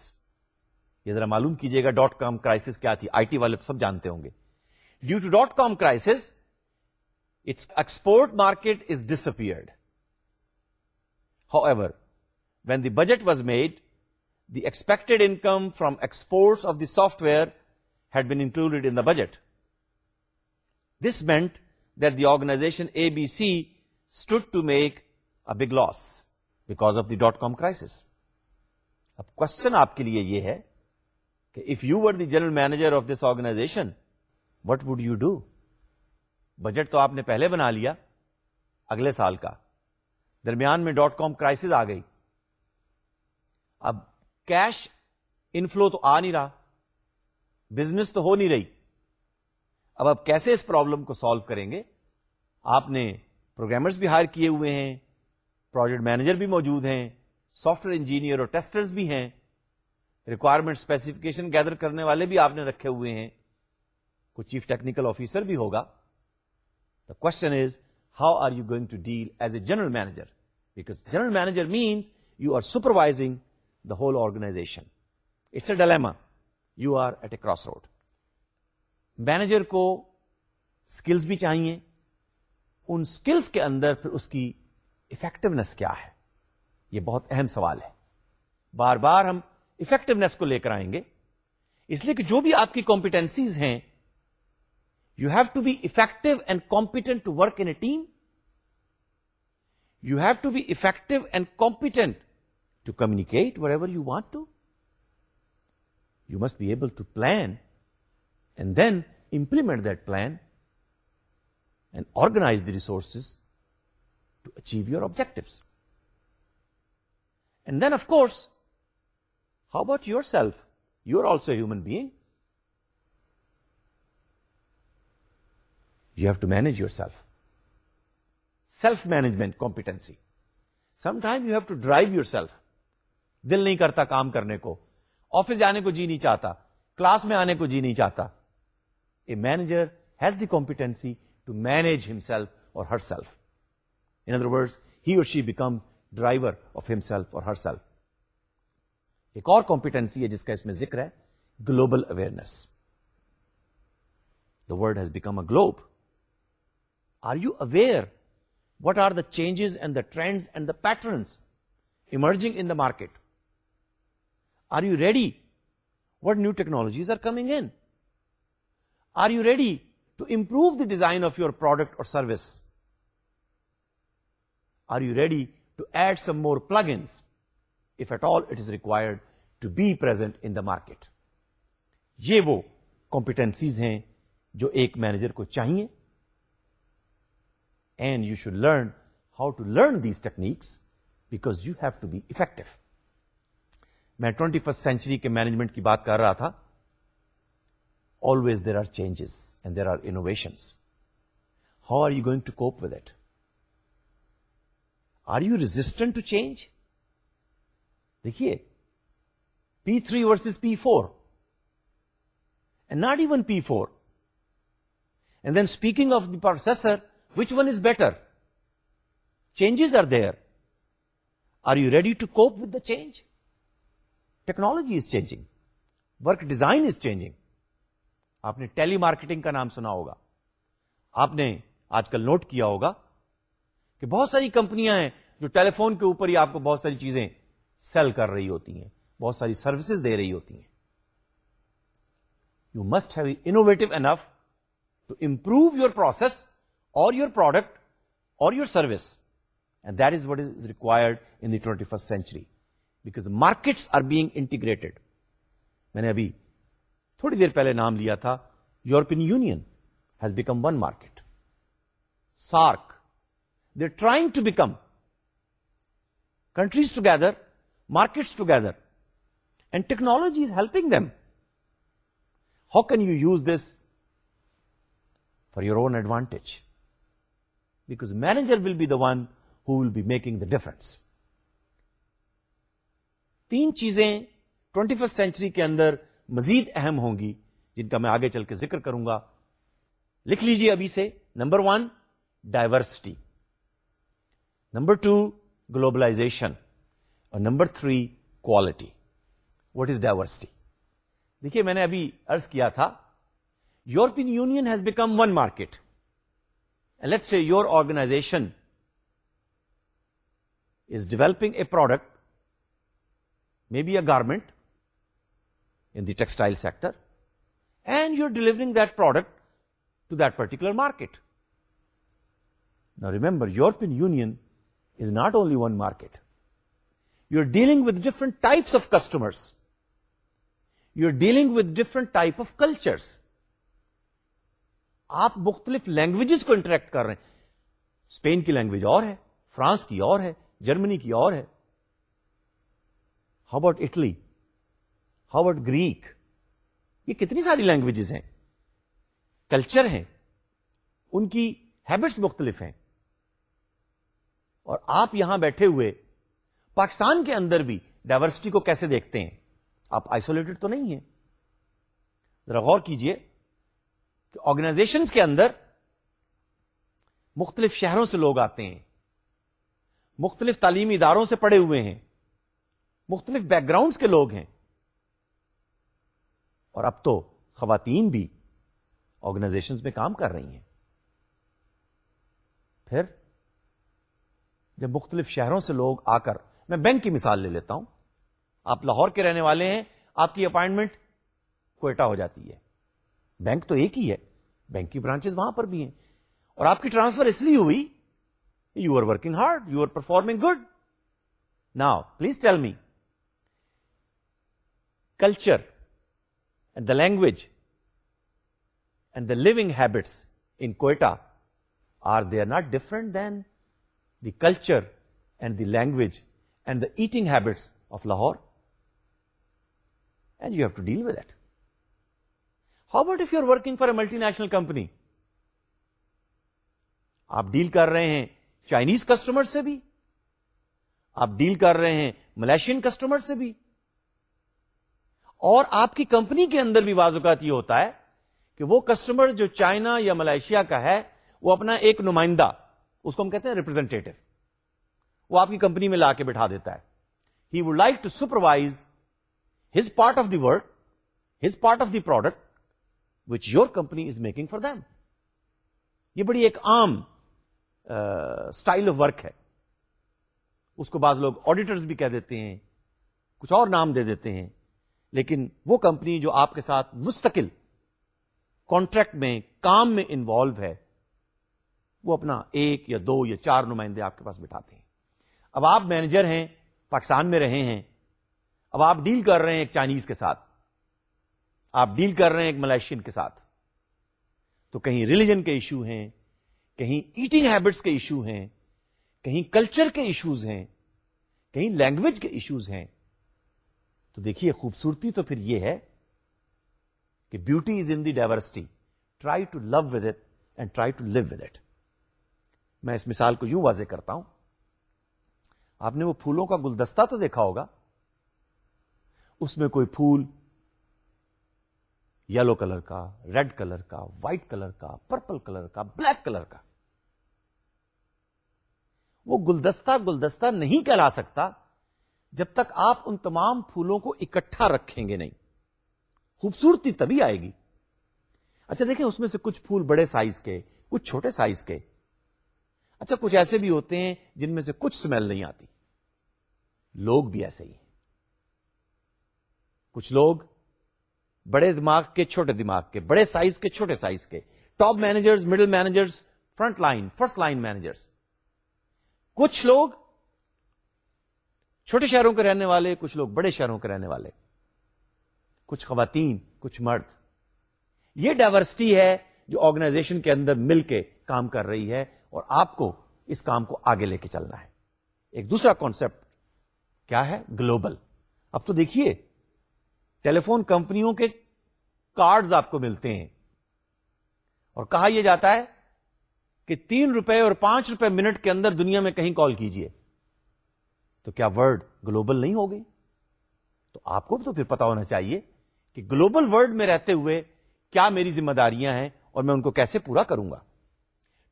یہ ذرا معلوم کیجیے گا dot com crisis کیا تھی I T والے سب جانتے ہوں گے due to dot com crisis it's export market is disappear however when the budget was made the expected income from export of the software had been included in budget this meant that the organization A B C stood to make a big loss because of the dot com crisis اب question آپ کے لیے یہ ہے کہ if you were the general manager of this organization what would you do budget تو آپ نے پہلے بنا لیا اگلے سال کا درمیان میں ڈاٹ کام کرائس آ گئی اب کیش انفلو تو آ نہیں رہا بزنس تو ہو نہیں رہی اب آپ کیسے اس پرابلم کو سالو کریں گے آپ نے پروگرامرس بھی ہائر کیے ہوئے ہیں پروجیکٹ مینیجر بھی موجود ہیں سافٹ ویئر انجینئر اور ٹیسٹرز بھی ہیں ریکوائرمنٹ اسپیسیفکیشن گیدر کرنے والے بھی آپ نے رکھے ہوئے ہیں کوئی چیف ٹیکنیکل آفیسر بھی ہوگا the question is how are you going to deal as a general manager because general manager means you are supervising the whole organization it's a dilemma you are at a crossroad manager کو skills بھی چاہیے ان skills کے اندر پھر اس کی effectiveness کیا ہے یہ بہت اہم سوال ہے بار بار ہم افیکٹونیس کو لے کر آئیں گے اس لیے کہ جو بھی آپ کی کمپیٹنسیز ہیں you have to be effective and competent to work in team you have to be effective and competent to communicate whatever you want to you must be able to plan and then implement that plan and organize the resources to achieve your objectives then of course how about yourself you are also human being you have to manage yourself self management competency sometime you have to drive yourself دل نہیں کرتا کام کرنے کو office جانے کو جی نہیں چاہتا کلاس میں آنے کو جی نہیں چاہتا a manager has the competency to manage himself or herself in other would he or she becomes driver of himself or herself ایک اور کمپیٹنسی ہے جس کا اس میں ذکر ہے global awareness the world has become a globe are you aware what are the changes and the trend and the patterns emerging in the market are you ready what new technologies are coming in are you ready to improve the design of your product or service are you ready to add some more plug ins if at all it is required to be per market یہ وہ competencies ہیں جو ایک manager کو چاہیے and you should learn how to learn these techniques because you have to be effective میں twenty first century کے management کی بات کر رہا تھا always there are changes and there are innovations how are you going to cope with it are you resistant to change دیکھیے P three versus P four and not even P four and then speaking of the processor which one is better changes are are you ready to cope with the change technology is changing work design is changing آپ نے ٹیلی marketing کا نام سنا ہوگا آپ نے آج کل نوٹ کیا ہوگا کہ بہت ساری کمپنیاں ہیں جو ٹیلی فون کے اوپر ہی آپ کو بہت ساری چیزیں سیل کر رہی ہوتی ہیں بہت ساری سروسز دے رہی ہوتی ہیں you must have innovative enough to improve your process or your product or your service and that is what is required in the twenty first century because markets are being integrated میں نے ابھی تھوڑی دیر پہلے نام لیا تھا European Union has become one market SAARC they trying to become countries together markets together and technology is helping them how can you use this for your own advantage because manager will be the one who will be making the difference تین چیزیں twenty first century کے اندر مزید اہم ہوں گی جن کا میں آگے چل کے ذکر کروں گا لکھ لیجئے ابھی سے number one diversity number two globalization اور number three quality what is diversity دیکھیے میں نے ابھی ارض کیا تھا European Union has become one market let say your organization is developing a product may be a garment in the textile sector and you are delivering that product to that particular market نا remember European Union not only one market you are dealing with different types of customers you are dealing with different type of cultures آپ مختلف languages کو interact کر رہے ہیں Spain کی language اور ہے فرانس کی اور ہے جرمنی کی اور ہے how about Italy how about Greek یہ کتنی ساری لینگویجز ہیں کلچر ہیں ان کی ہیبٹس مختلف ہیں اور آپ یہاں بیٹھے ہوئے پاکستان کے اندر بھی ڈائورسٹی کو کیسے دیکھتے ہیں آپ آئسولیٹڈ تو نہیں ہیں ذرا غور کیجئے کہ آرگنائزیشن کے اندر مختلف شہروں سے لوگ آتے ہیں مختلف تعلیمی اداروں سے پڑے ہوئے ہیں مختلف بیک گراؤنڈس کے لوگ ہیں اور اب تو خواتین بھی آرگنائزیشن میں کام کر رہی ہیں پھر جب مختلف شہروں سے لوگ آ کر میں بینک کی مثال لے لیتا ہوں آپ لاہور کے رہنے والے ہیں آپ کی اپائنٹمنٹ کوئٹہ ہو جاتی ہے بینک تو ایک ہی ہے بینک کی برانچز وہاں پر بھی ہیں اور آپ کی ٹرانسفر اس لیے ہوئی you are working hard you are performing good now please tell me culture and the language and the living habits in Quetta are they are not different than culture and the language and the eating habits of Lahore and you have to deal with it how but if you are working for a multinational company آپ deal کر رہے ہیں Chinese customer سے بھی آپ deal کر رہے ہیں ملیشین کسٹمر سے بھی اور آپ کی کمپنی کے اندر بھی بعض اوقات یہ ہوتا ہے کہ وہ کسٹمر جو چائنا یا ملیشیا کا ہے وہ اپنا ایک نمائندہ اس کو ہم کہتے ہیں ریپرزینٹیو وہ آپ کی کمپنی میں لا کے بٹھا دیتا ہے he would like to supervise his part of the world his part of the product which your company is making for them یہ بڑی ایک عام اسٹائل آف ورک ہے اس کو بعض لوگ آڈیٹرز بھی کہہ دیتے ہیں کچھ اور نام دے دیتے ہیں لیکن وہ کمپنی جو آپ کے ساتھ مستقل کانٹریکٹ میں کام میں انوالو ہے وہ اپنا ایک یا دو یا چار نمائندے آپ کے پاس بٹھاتے ہیں اب آپ مینیجر ہیں پاکستان میں رہے ہیں اب آپ ڈیل کر رہے ہیں ایک چائنیز کے ساتھ آپ ڈیل کر رہے ہیں ایک ملیشین کے ساتھ تو کہیں ریلیجن کے ایشو ہیں کہیں ایٹنگ ہیبٹس کے ایشو ہیں کہیں کلچر کے ایشوز ہیں کہیں لینگویج کے ایشوز ہیں تو دیکھیے خوبصورتی تو پھر یہ ہے کہ beauty is in the diversity try to live with it and try to live with it میں اس مثال کو یوں واضح کرتا ہوں آپ نے وہ پھولوں کا گلدستہ تو دیکھا ہوگا اس میں کوئی پھول یلو کلر کا ریڈ کلر کا وائٹ کلر کا پرپل کلر کا بلیک کلر کا وہ گلدستہ گلدستہ نہیں کہلا سکتا جب تک آپ ان تمام پھولوں کو اکٹھا رکھیں گے نہیں خوبصورتی تبھی آئے گی اچھا دیکھیں اس میں سے کچھ پھول بڑے سائز کے کچھ چھوٹے سائز کے اچھا کچھ ایسے بھی ہوتے ہیں جن میں سے کچھ سمیل نہیں آتی لوگ بھی ایسے ہی ہیں کچھ لوگ بڑے دماغ کے چھوٹے دماغ کے بڑے سائز کے چھوٹے سائز کے top manager middle managers front line first line managers کچھ لوگ چھوٹے شہروں کے رہنے والے کچھ لوگ بڑے شہروں کے رہنے والے کچھ خواتین کچھ مرد یہ ڈائورسٹی ہے جو آرگنائزیشن کے اندر مل کے کام کر رہی ہے اور آپ کو اس کام کو آگے لے کے چلنا ہے ایک دوسرا کانسیپٹ کیا ہے گلوبل اب تو دیکھیے ٹیلیفون کمپنیوں کے کارڈ آپ کو ملتے ہیں اور کہا یہ جاتا ہے کہ تین روپے اور پانچ روپے منٹ کے اندر دنیا میں کہیں کال کیجیے تو کیا ورڈ گلوبل نہیں ہو گئی تو آپ کو بھی تو پھر پتا ہونا چاہیے کہ گلوبل ورڈ میں رہتے ہوئے کیا میری ذمہ داریاں ہیں اور میں ان کو کیسے پورا کروں گا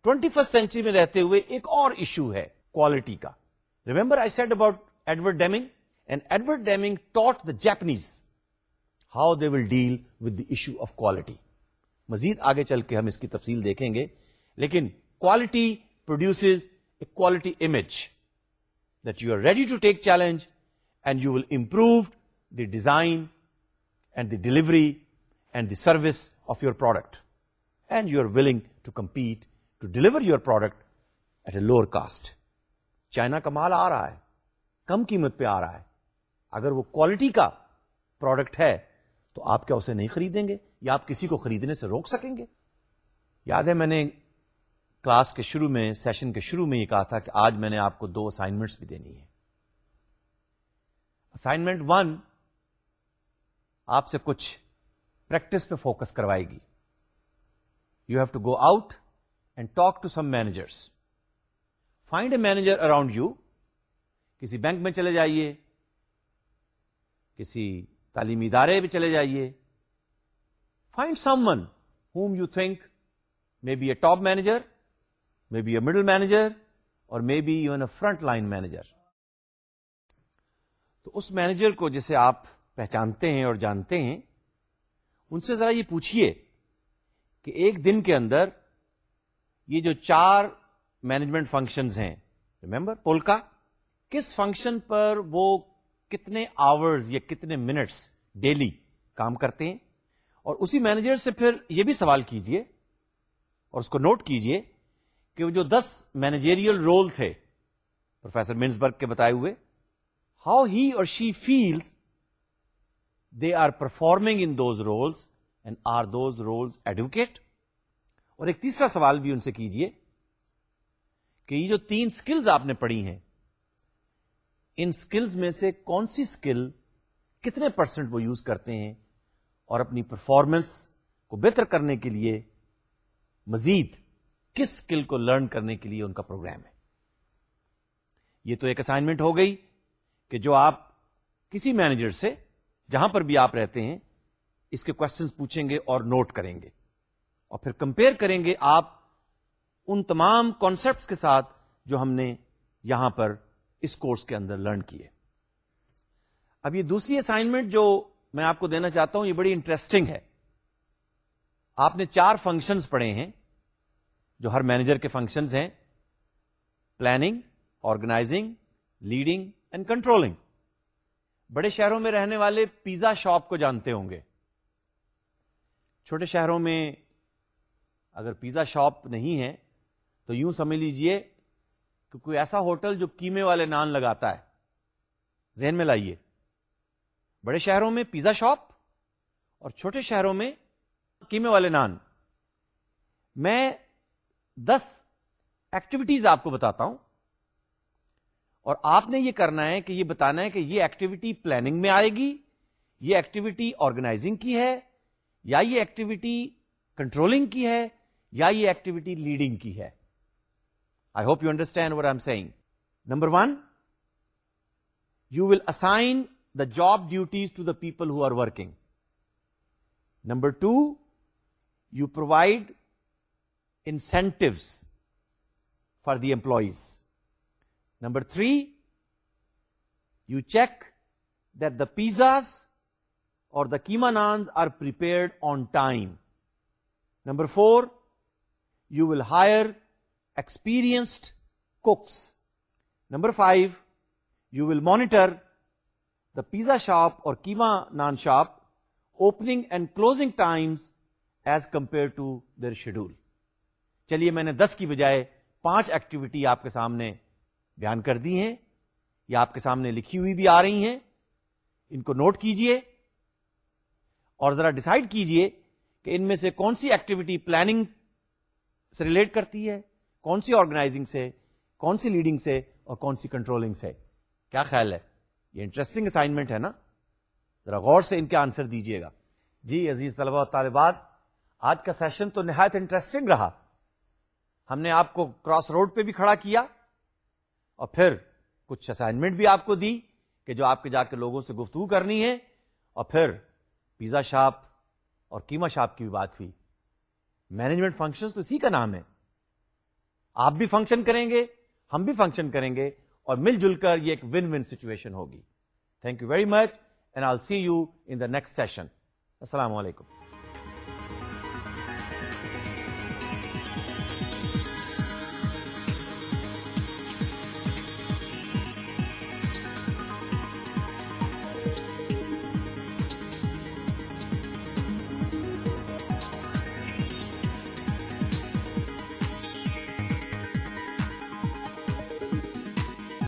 ٹوینٹی فرسٹ سینچری میں رہتے ہوئے ایک اور ایشو ہے کوالٹی کا remember I said about Edward Edward Deming Deming and taught the Japanese how they will deal with issue of quality مزید آگے چل کے ہم اس کی تفصیل دیکھیں گے لیکن quality produce a quality image that you are ready to take challenge and you will improve the design and the delivery and the service of your product and you are willing to compete to deliver your product at a lower cost China کا مال آ رہا ہے کم قیمت پہ آ رہا ہے اگر وہ کوالٹی کا پروڈکٹ ہے تو آپ کیا اسے نہیں خریدیں گے یا آپ کسی کو خریدنے سے روک سکیں گے یاد ہے میں نے کلاس کے شروع میں سیشن کے شروع میں یہ کہا تھا کہ آج میں نے آپ کو دو اسائنمنٹس بھی دینی ہے اسائنمنٹ ون آپ سے کچھ پریکٹس پہ فوکس کروائے گی you have to go out and talk to some managers find a manager around you کسی بینک میں چلے جائیے کسی تعلیمی ادارے میں چلے جائیے find someone whom you think may be a top manager may be a middle manager or may be even a front line manager تو اس مینیجر کو جسے آپ پہچانتے ہیں اور جانتے ہیں ان سے ذرا یہ پوچھیے کہ ایک دن کے اندر یہ جو چار مینجمنٹ فنکشن ہیں ریمبر پول کا کس فنکشن پر وہ کتنے آور کتنے منٹس ڈیلی کام کرتے ہیں اور اسی مینیجر سے پھر یہ بھی سوال کیجئے اور اس کو نوٹ کیجئے کہ وہ جو دس مینیجیریل رول تھے پروفیسر منسبرگ کے بتائے ہوئے how he or she feel they are performing in those roles and are those roles advocate اور ایک تیسرا سوال بھی ان سے کیجیے کہ یہ جو تین سکلز آپ نے پڑھی ہیں ان سکلز میں سے کون سی اسکل کتنے پرسنٹ وہ یوز کرتے ہیں اور اپنی پرفارمنس کو بہتر کرنے کے لیے مزید کس سکل کو لرن کرنے کے لیے ان کا پروگرام ہے یہ تو ایک اسائنمنٹ ہو گئی کہ جو آپ کسی مینیجر سے جہاں پر بھی آپ رہتے ہیں اس کے کوشچنس پوچھیں گے اور نوٹ کریں گے اور پھر کمپیئر کریں گے آپ ان تمام کانسیپٹس کے ساتھ جو ہم نے یہاں پر اس کورس کے اندر لرن کیے اب یہ دوسری اسائنمنٹ جو میں آپ کو دینا چاہتا ہوں یہ بڑی انٹرسٹنگ ہے آپ نے چار فنکشنز پڑھے ہیں جو ہر مینیجر کے فنکشنز ہیں planning organizing leading and controlling بڑے شہروں میں رہنے والے پیزا شاپ کو جانتے ہوں گے چھوٹے شہروں میں اگر پیزا شاپ نہیں ہے تو یوں سمجھ لیجئے کہ کوئی ایسا ہوٹل جو کیمے والے نان لگاتا ہے ذہن میں لائیے بڑے شہروں میں پیزا شاپ اور چھوٹے شہروں میں کیمے والے نان میں دس ایکٹیویٹیز آپ کو بتاتا ہوں اور آپ نے یہ کرنا ہے کہ یہ بتانا ہے کہ یہ ایکٹیویٹی پلاننگ میں آئے گی یہ ایکٹیویٹی آرگنائزنگ کی ہے یا یہ ایکٹیویٹی کنٹرولنگ کی ہے یا یہ ایکٹیویٹی لیڈنگ کی ہے I hope you understand what I am saying number one you will assign the job duties to the people who are working number two you provide incentives for the employees number three you check that the pizzas اور the keema naans are پرڈ on time number four you will hire experienced cooks number five you will monitor the pizza shop اور keema naan shop opening and closing times as compare to their schedule چلیے میں نے دس کی بجائے پانچ activity آپ کے سامنے بیان کر دی ہیں یا آپ کے سامنے لکھی ہوئی بھی آ رہی ہیں ان کو نوٹ کیجئے اور ذرا ڈسائڈ کیجئے کہ ان میں سے کون سی ایکٹیویٹی پلاننگ سے ریلیٹ کرتی ہے کون سی آرگنائزنگ سے کون سی لیڈنگ سے اور کون سی کنٹرولنگ سے کیا خیال ہے یہ انٹرسٹنگ اسائنمنٹ ہے نا ذرا غور سے ان کے آنسر دیجیے گا جی عزیز طلبہ اور طالبات آج کا سیشن تو نہایت انٹرسٹنگ رہا ہم نے آپ کو کراس روڈ پہ بھی کھڑا کیا اور پھر کچھ اسائنمنٹ بھی آپ کو دی کہ جو آپ کے جا کے لوگوں سے گفتگو کرنی ہے اور پھر پیزا شاپ اور کیما شاپ کی بھی بات ہوئی مینجمنٹ فنکشن تو اسی کا نام ہے آپ بھی فنکشن کریں گے ہم بھی فنکشن کریں گے اور مل جل کر یہ ایک ون ون سچویشن ہوگی thank you very much and all see you in the next session السلام علیکم